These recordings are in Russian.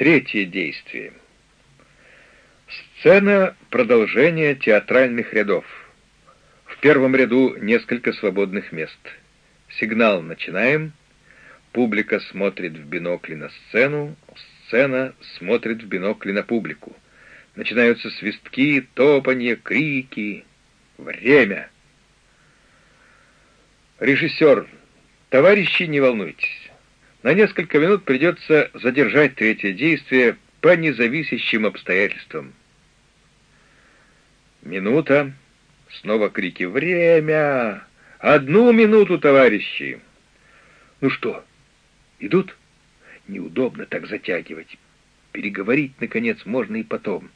Третье действие. Сцена продолжения театральных рядов. В первом ряду несколько свободных мест. Сигнал «Начинаем». Публика смотрит в бинокли на сцену, сцена смотрит в бинокли на публику. Начинаются свистки, топанье, крики. Время. Режиссер. Товарищи, не волнуйтесь. На несколько минут придется задержать третье действие по независящим обстоятельствам. Минута. Снова крики «Время! Одну минуту, товарищи!» «Ну что, идут?» Неудобно так затягивать. Переговорить, наконец, можно и потом.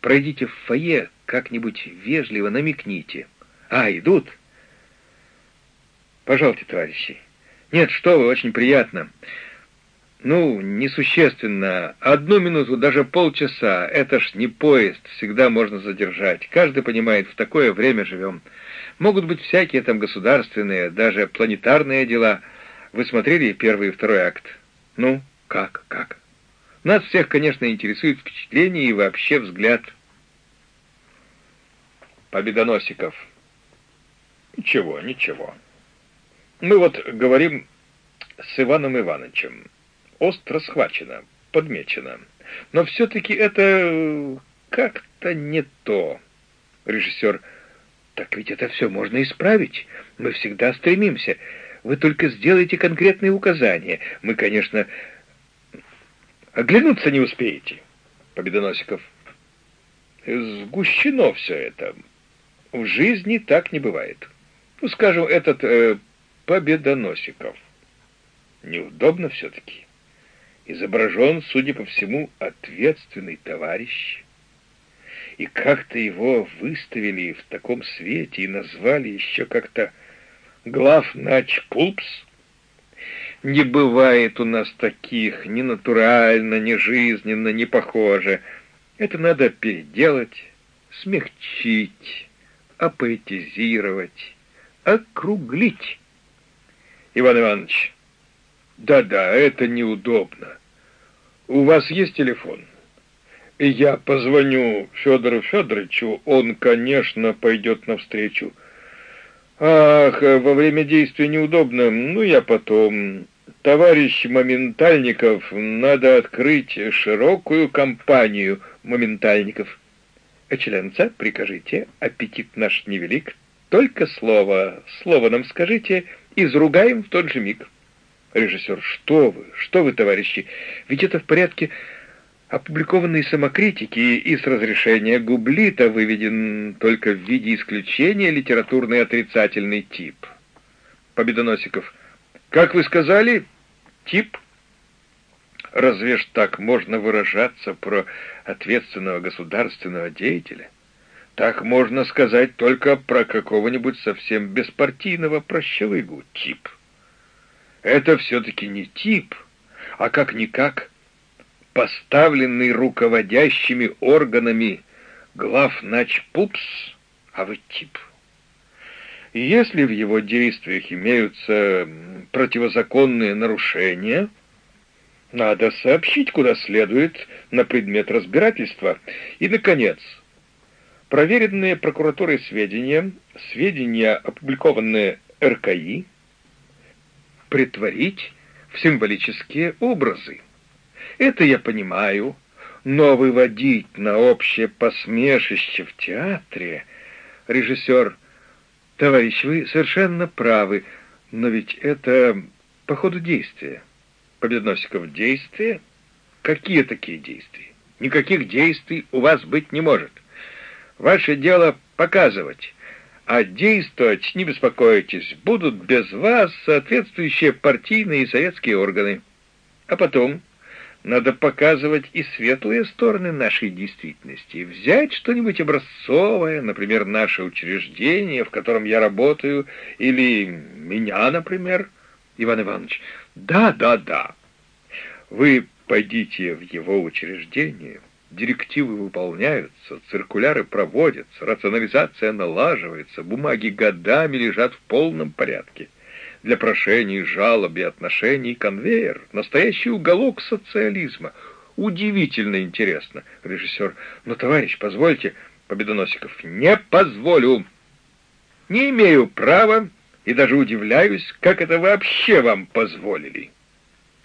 Пройдите в фойе, как-нибудь вежливо намекните. А, идут? Пожалуйте, товарищи. Нет, что вы, очень приятно. Ну, несущественно. Одну минуту, даже полчаса. Это ж не поезд, всегда можно задержать. Каждый понимает, в такое время живем. Могут быть всякие там государственные, даже планетарные дела. Вы смотрели первый и второй акт? Ну, как, как? Нас всех, конечно, интересует впечатление и вообще взгляд. Победоносиков. Ничего, ничего. Мы вот говорим с Иваном Ивановичем. Остро схвачено, подмечено. Но все-таки это как-то не то. Режиссер, так ведь это все можно исправить. Мы всегда стремимся. Вы только сделайте конкретные указания. Мы, конечно, оглянуться не успеете. Победоносиков. Сгущено все это. В жизни так не бывает. Ну, скажем, этот э, Победоносиков. Неудобно все-таки. Изображен, судя по всему, ответственный товарищ. И как-то его выставили в таком свете и назвали еще как-то глав начпупс. Не бывает у нас таких, ни натурально, ни жизненно, ни похоже. Это надо переделать, смягчить, апоэтизировать, округлить. Иван Иванович, да-да, это неудобно. У вас есть телефон? Я позвоню Федору Федоровичу, он, конечно, пойдет навстречу. Ах, во время действия неудобно, ну я потом. Товарищ Моментальников, надо открыть широкую компанию моментальников. Членца, прикажите, аппетит наш невелик, только слово, слово нам скажите, изругаем в тот же миг. Режиссер, что вы, что вы, товарищи, ведь это в порядке опубликованной самокритики и с разрешения Гублита выведен только в виде исключения литературный отрицательный тип. Победоносиков, как вы сказали, тип? Разве ж так можно выражаться про ответственного государственного деятеля? Так можно сказать только про какого-нибудь совсем беспартийного прощелыгу тип. Это все-таки не тип, а как-никак поставленный руководящими органами глав начпупс, а вы тип. Если в его действиях имеются противозаконные нарушения, надо сообщить куда следует на предмет разбирательства. И, наконец, Проверенные прокуратурой сведения, сведения, опубликованные РКИ, притворить в символические образы. Это я понимаю, но выводить на общее посмешище в театре... Режиссер, товарищ, вы совершенно правы, но ведь это по ходу действия. Победоносиков действия? Какие такие действия? Никаких действий у вас быть не может. Ваше дело показывать, а действовать, не беспокойтесь, будут без вас соответствующие партийные и советские органы. А потом надо показывать и светлые стороны нашей действительности, взять что-нибудь образцовое, например, наше учреждение, в котором я работаю, или меня, например, Иван Иванович. Да, да, да. Вы пойдите в его учреждение, Директивы выполняются, циркуляры проводятся, рационализация налаживается, бумаги годами лежат в полном порядке. Для прошений, жалоб и отношений конвейер — настоящий уголок социализма. удивительно интересно. Режиссер, ну, товарищ, позвольте. Победоносиков, не позволю. Не имею права и даже удивляюсь, как это вообще вам позволили.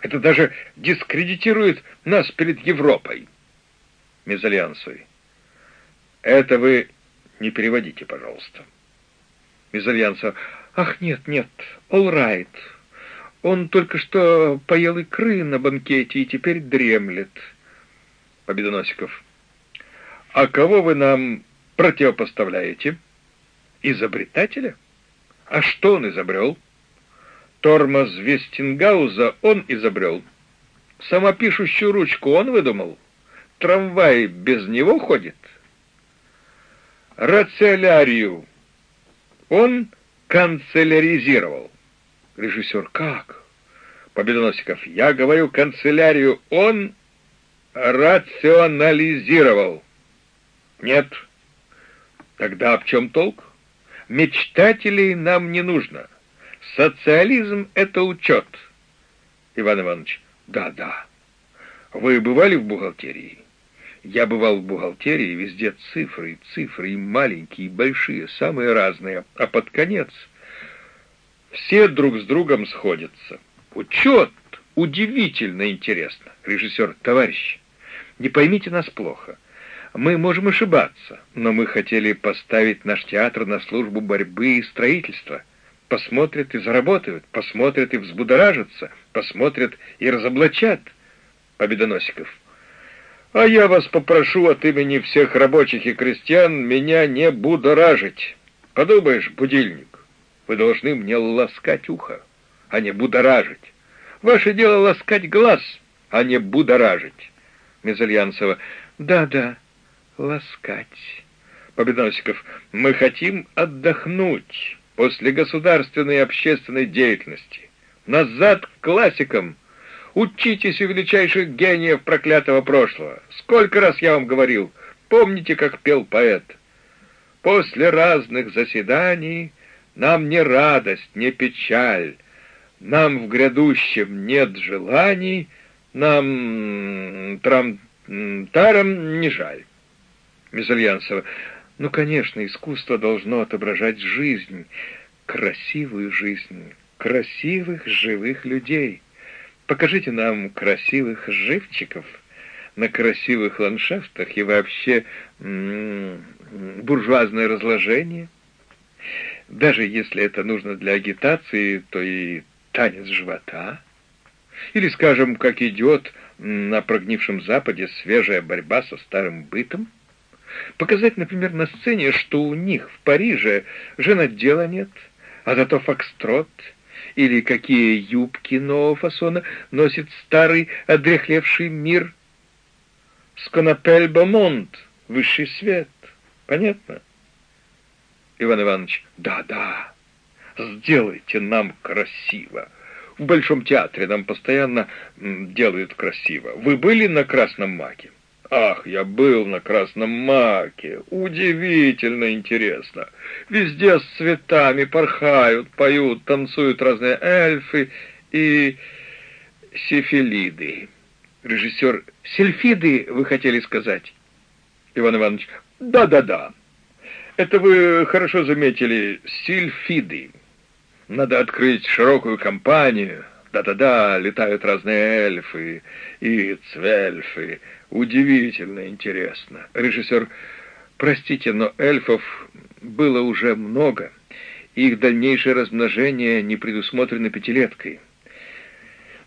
Это даже дискредитирует нас перед Европой. Мезальянсовый. Это вы не переводите, пожалуйста. Мезальянсов. Ах, нет, нет, all right. Он только что поел икры на банкете и теперь дремлет. Победоносиков. А кого вы нам противопоставляете? Изобретателя? А что он изобрел? Тормоз Вестингауза он изобрел. Самопишущую ручку он выдумал. Трамвай без него ходит. Рацелярию он канцеляризировал. Режиссер, как? Победоносиков, я говорю канцелярию, он рационализировал. Нет. Тогда в чем толк? Мечтателей нам не нужно. Социализм — это учет. Иван Иванович, да-да. Вы бывали в бухгалтерии? Я бывал в бухгалтерии, везде цифры, цифры, и маленькие, и большие, самые разные, а под конец все друг с другом сходятся. Учет удивительно интересно. Режиссер, товарищ, не поймите нас плохо. Мы можем ошибаться, но мы хотели поставить наш театр на службу борьбы и строительства. Посмотрят и заработают, посмотрят и взбудоражатся, посмотрят и разоблачат. Победоносиков. А я вас попрошу от имени всех рабочих и крестьян меня не будоражить. Подумаешь, будильник, вы должны мне ласкать ухо, а не будоражить. Ваше дело ласкать глаз, а не будоражить. Мезальянцева. Да-да, ласкать. Победоносиков. Мы хотим отдохнуть после государственной и общественной деятельности. Назад к классикам — Учитесь у величайших гениев проклятого прошлого. Сколько раз я вам говорил, помните, как пел поэт? После разных заседаний нам не радость, не печаль, нам в грядущем нет желаний, нам трам тарам не жаль. Мезальянцева. Ну, конечно, искусство должно отображать жизнь, красивую жизнь, красивых живых людей. Покажите нам красивых живчиков на красивых ландшафтах и вообще буржуазное разложение. Даже если это нужно для агитации, то и танец живота. Или, скажем, как идет на прогнившем Западе свежая борьба со старым бытом. Показать, например, на сцене, что у них в Париже женодела нет, а зато фокстрот — или какие юбки нового фасона носит старый одрехлевший мир. Сконопель Бомонт, высший свет. Понятно? Иван Иванович, да-да, сделайте нам красиво. В Большом театре нам постоянно делают красиво. Вы были на Красном Маке? Ах, я был на Красном Маке. Удивительно интересно. Везде с цветами порхают, поют, танцуют разные эльфы и сифилиды. Режиссер, сельфиды вы хотели сказать? Иван Иванович, да-да-да. Это вы хорошо заметили, сильфиды. Надо открыть широкую кампанию. Да-да-да, летают разные эльфы и цвельфы, Удивительно интересно. Режиссер, простите, но эльфов было уже много, их дальнейшее размножение не предусмотрено пятилеткой.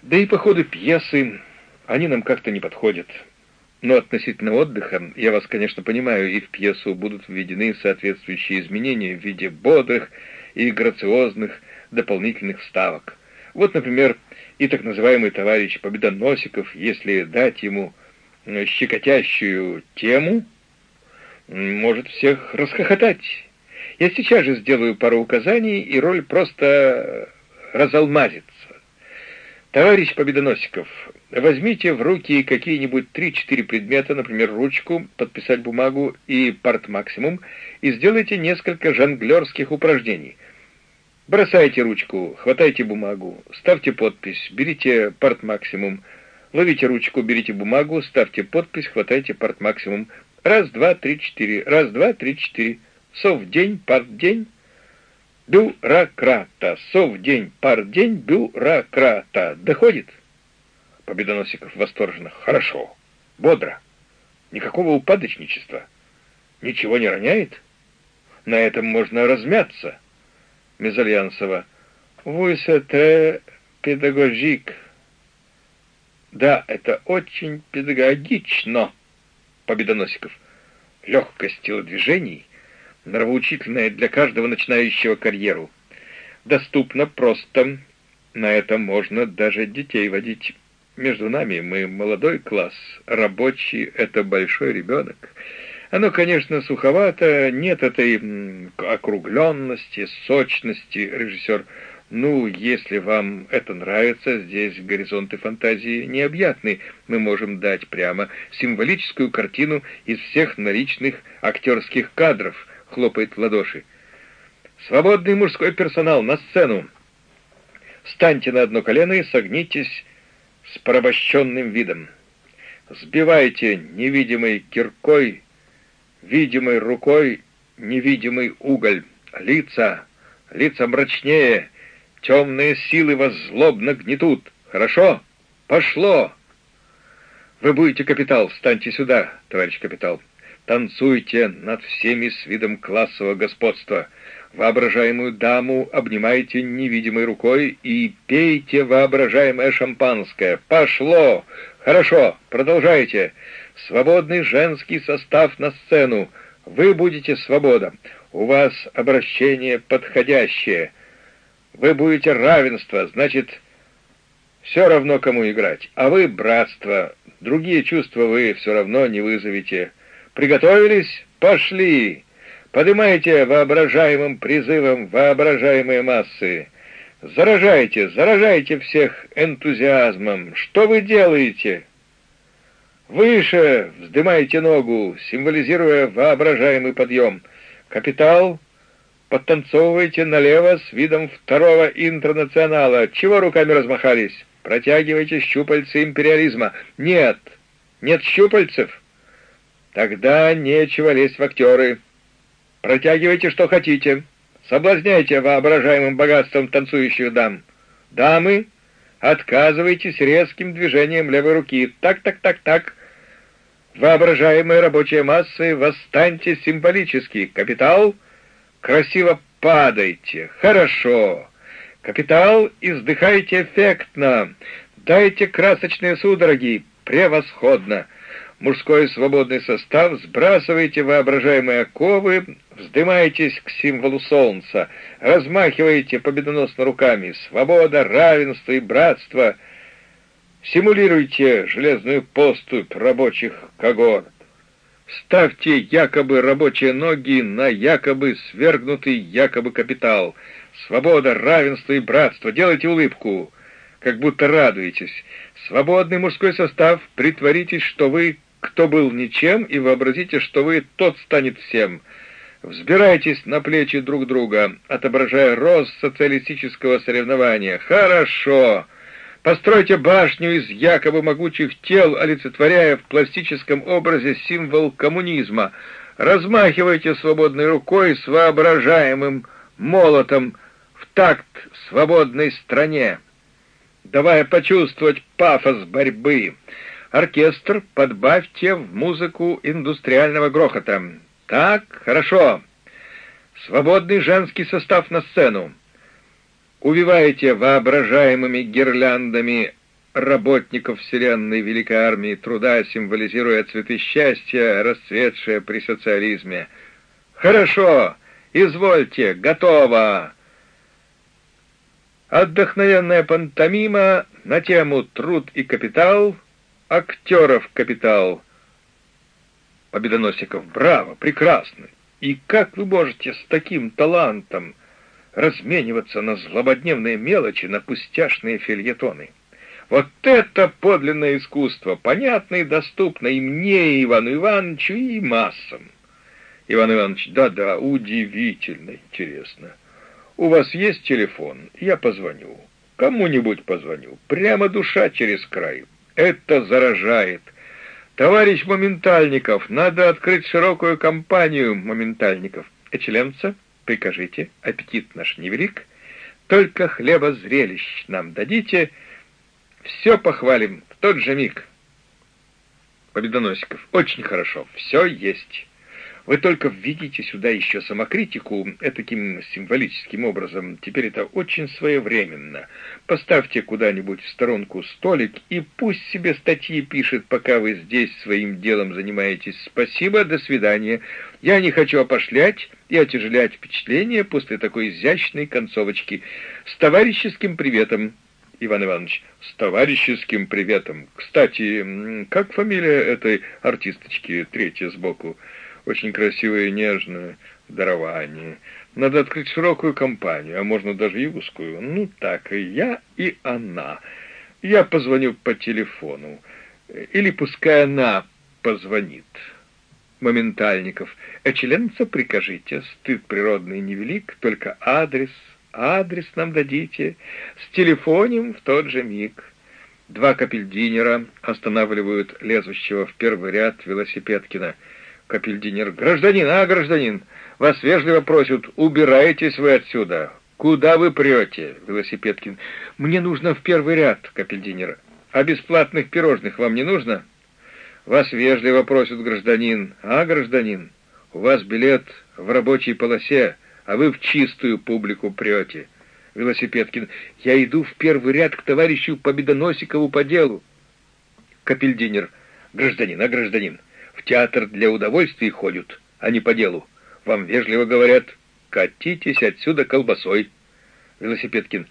Да и по ходу пьесы они нам как-то не подходят. Но относительно отдыха, я вас, конечно, понимаю, и в пьесу будут введены соответствующие изменения в виде бодрых и грациозных дополнительных вставок. Вот, например, и так называемый товарищ Победоносиков, если дать ему щекотящую тему, может всех расхохотать. Я сейчас же сделаю пару указаний, и роль просто разалмазится. Товарищ Победоносиков, возьмите в руки какие-нибудь три-четыре предмета, например, ручку, подписать бумагу и парт-максимум, и сделайте несколько жонглерских упражнений. Бросайте ручку, хватайте бумагу, ставьте подпись, берите парт-максимум, Ловите ручку, берите бумагу, ставьте подпись, хватайте порт максимум. Раз, два, три, четыре. Раз, два, три, четыре. Сов день, парт день. Бюрократа. Сов день, парт день, бюрократа. Доходит? Победоносиков восторженно. Хорошо. Бодро. Никакого упадочничества. Ничего не роняет? На этом можно размяться. Мезальянсова. Вы сете педагогик. Да, это очень педагогично, Победоносиков. Легкость телодвижений, нравоучительная для каждого начинающего карьеру. Доступно, просто. На этом можно даже детей водить. Между нами мы молодой класс, рабочий — это большой ребенок. Оно, конечно, суховато, нет этой округленности, сочности, режиссер. Ну, если вам это нравится, здесь горизонты фантазии необъятны. Мы можем дать прямо символическую картину из всех наличных актерских кадров, хлопает в ладоши. Свободный мужской персонал на сцену. Встаньте на одно колено и согнитесь с порабощенным видом. Сбивайте невидимой киркой, видимой рукой невидимый уголь. Лица, лица мрачнее, темные силы вас злобно гнетут. Хорошо? Пошло! Вы будете капитал, встаньте сюда, товарищ капитал. Танцуйте над всеми с видом классового господства — Воображаемую даму обнимайте невидимой рукой и пейте воображаемое шампанское. Пошло! Хорошо, продолжайте. Свободный женский состав на сцену. Вы будете свобода. У вас обращение подходящее. Вы будете равенство, значит, все равно кому играть. А вы братство. Другие чувства вы все равно не вызовете. Приготовились? Пошли! Поднимайте воображаемым призывом воображаемые массы. Заражайте, заражайте всех энтузиазмом. Что вы делаете? Выше вздымайте ногу, символизируя воображаемый подъем. Капитал, подтанцовывайте налево с видом второго интернационала. Чего руками размахались? Протягивайте щупальцы империализма. Нет, нет щупальцев. Тогда нечего лезть в актеры. Протягивайте, что хотите. Соблазняйте воображаемым богатством танцующих дам. Дамы, отказывайтесь резким движением левой руки. Так, так, так, так. Воображаемые рабочие массы, восстаньте символически. Капитал, красиво падайте. Хорошо. Капитал, издыхайте эффектно. Дайте красочные судороги. Превосходно мужской свободный состав, сбрасывайте воображаемые оковы, вздымайтесь к символу солнца, размахивайте победоносно руками «Свобода, равенство и братство», симулируйте железную поступь рабочих когорт. Ставьте якобы рабочие ноги на якобы свергнутый якобы капитал. Свобода, равенство и братство. Делайте улыбку, как будто радуетесь. Свободный мужской состав, притворитесь, что вы кто был ничем, и вообразите, что вы тот станет всем. Взбирайтесь на плечи друг друга, отображая рост социалистического соревнования. Хорошо! Постройте башню из якобы могучих тел, олицетворяя в пластическом образе символ коммунизма. Размахивайте свободной рукой с воображаемым молотом в такт свободной стране, давая почувствовать пафос борьбы. Оркестр подбавьте в музыку индустриального грохота. Так, хорошо. Свободный женский состав на сцену. Увивайте воображаемыми гирляндами работников Вселенной Великой Армии Труда, символизируя цветы счастья, расцветшие при социализме. Хорошо, извольте, готово. Отдохновенная пантомима на тему «Труд и капитал» актеров капитал. Победоносиков, браво, прекрасно. И как вы можете с таким талантом размениваться на злободневные мелочи, на пустяшные фильетоны? Вот это подлинное искусство, понятно и доступно и мне, и Ивану Ивановичу, и массам. Иван Иванович, да-да, удивительно интересно. У вас есть телефон? Я позвоню. Кому-нибудь позвоню. Прямо душа через край. Это заражает. Товарищ Моментальников, надо открыть широкую кампанию Моментальников. Эчелемца, прикажите, аппетит наш невелик, только хлеба зрелищ нам дадите, все похвалим в тот же миг. Победоносиков, очень хорошо, все есть. Вы только введите сюда еще самокритику таким символическим образом. Теперь это очень своевременно. Поставьте куда-нибудь в сторонку столик и пусть себе статьи пишет, пока вы здесь своим делом занимаетесь. Спасибо, до свидания. Я не хочу опошлять и отяжелять впечатление после такой изящной концовочки. С товарищеским приветом. Иван Иванович, с товарищеским приветом. Кстати, как фамилия этой артисточки, третья сбоку? очень красивое и нежное дарование. Надо открыть широкую компанию, а можно даже и узкую. Ну так, и я, и она. Я позвоню по телефону. Или пускай она позвонит. Моментальников. Эчеленца прикажите. Стыд природный невелик, только адрес. Адрес нам дадите. С телефонем в тот же миг. Два капельдинера останавливают лезущего в первый ряд велосипедкина. Капельдинер. «Гражданин, а, гражданин, вас вежливо просят, убирайтесь вы отсюда. Куда вы прете?» Велосипедкин. «Мне нужно в первый ряд, Капельдинер. А бесплатных пирожных вам не нужно?» «Вас вежливо просят, гражданин. А, гражданин, у вас билет в рабочей полосе, а вы в чистую публику прете». Велосипедкин. «Я иду в первый ряд к товарищу Победоносикову по делу». Капельдинер. «Гражданин, а, гражданин, в театр для удовольствий ходят, а не по делу. Вам вежливо говорят, катитесь отсюда колбасой. Велосипедкин,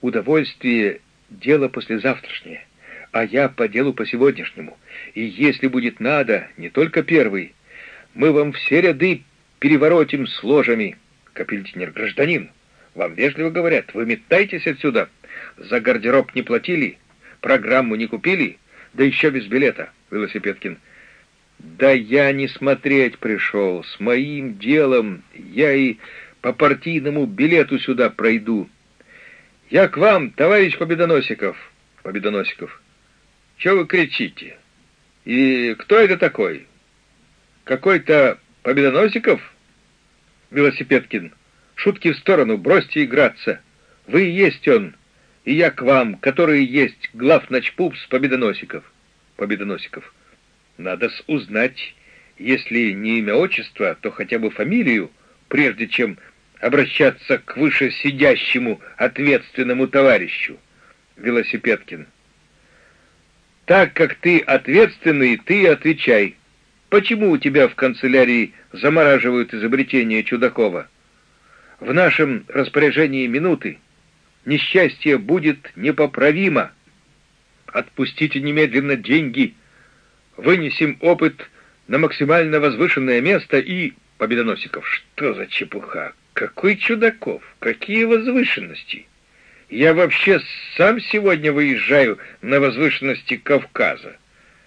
удовольствие — дело послезавтрашнее, а я по делу по сегодняшнему. И если будет надо, не только первый, мы вам все ряды переворотим с ложами. Капельдинер, гражданин, вам вежливо говорят, вы метайтесь отсюда. За гардероб не платили, программу не купили, да еще без билета. Велосипедкин, — да я не смотреть пришел. С моим делом я и по партийному билету сюда пройду. Я к вам, товарищ Победоносиков. Победоносиков. Чего вы кричите? И кто это такой? Какой-то Победоносиков? Велосипедкин. Шутки в сторону, бросьте играться. Вы и есть он, и я к вам, который есть главночпупс Победоносиков. Победоносиков. Надо узнать, если не имя отчества, то хотя бы фамилию, прежде чем обращаться к вышесидящему ответственному товарищу. Велосипедкин. Так как ты ответственный, ты отвечай. Почему у тебя в канцелярии замораживают изобретение Чудакова? В нашем распоряжении минуты. Несчастье будет непоправимо. Отпустите немедленно деньги вынесем опыт на максимально возвышенное место и... Победоносиков, что за чепуха? Какой Чудаков? Какие возвышенности? Я вообще сам сегодня выезжаю на возвышенности Кавказа.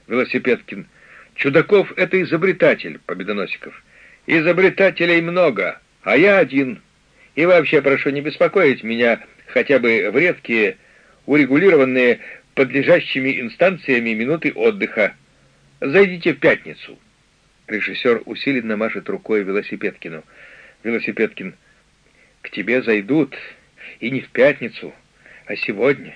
Велосипедкин. Чудаков — это изобретатель, Победоносиков. Изобретателей много, а я один. И вообще прошу не беспокоить меня хотя бы в редкие, урегулированные подлежащими инстанциями минуты отдыха. Зайдите в пятницу. Режиссер усиленно машет рукой Велосипедкину. Велосипедкин, к тебе зайдут, и не в пятницу, а сегодня.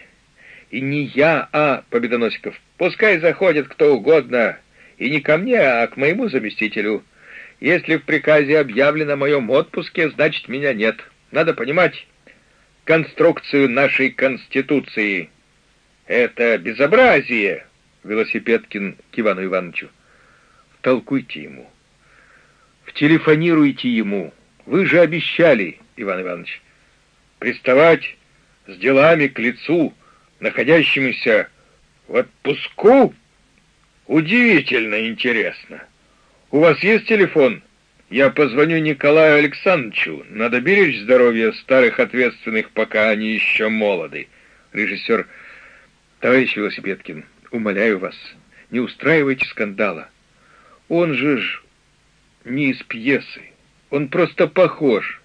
И не я, а Победоносиков. Пускай заходит кто угодно, и не ко мне, а к моему заместителю. Если в приказе объявлено о моем отпуске, значит, меня нет. Надо понимать конструкцию нашей Конституции. Это безобразие. Велосипедкин к Ивану Ивановичу. Толкуйте ему. Втелефонируйте ему. Вы же обещали, Иван Иванович, приставать с делами к лицу, находящемуся в отпуску? Удивительно интересно. У вас есть телефон? Я позвоню Николаю Александровичу. Надо беречь здоровье старых ответственных, пока они еще молоды. Режиссер, товарищ Велосипедкин, умоляю вас, не устраивайте скандала. Он же ж не из пьесы, он просто похож.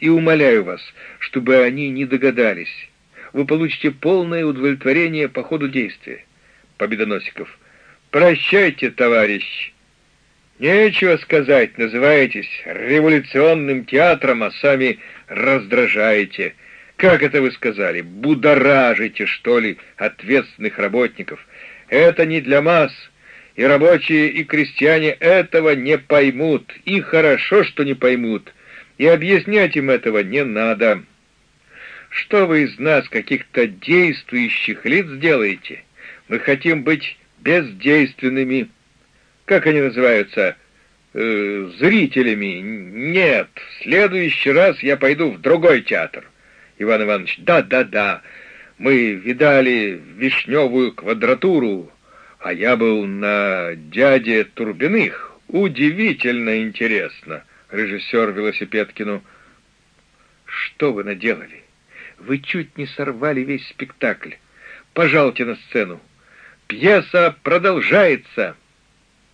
И умоляю вас, чтобы они не догадались. Вы получите полное удовлетворение по ходу действия. Победоносиков. Прощайте, товарищ. Нечего сказать, называетесь революционным театром, а сами раздражаете. Как это вы сказали? Будоражите, что ли, ответственных работников. Это не для масс, и рабочие, и крестьяне этого не поймут, и хорошо, что не поймут, и объяснять им этого не надо. Что вы из нас, каких-то действующих лиц, делаете? Мы хотим быть бездейственными, как они называются, э, зрителями. Нет, в следующий раз я пойду в другой театр. Иван Иванович, да-да-да, мы видали вишневую квадратуру, а я был на дяде Турбиных. Удивительно интересно, режиссер Велосипедкину. Что вы наделали? Вы чуть не сорвали весь спектакль. Пожалуйте на сцену. Пьеса продолжается.